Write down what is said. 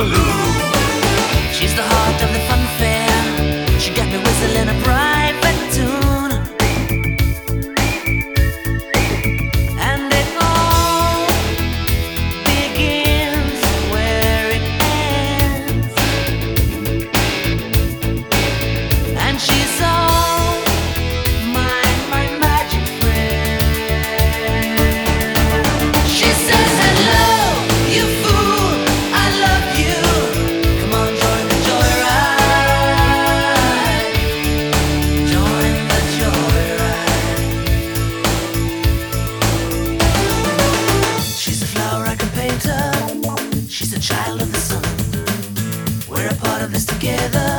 balloon. Together.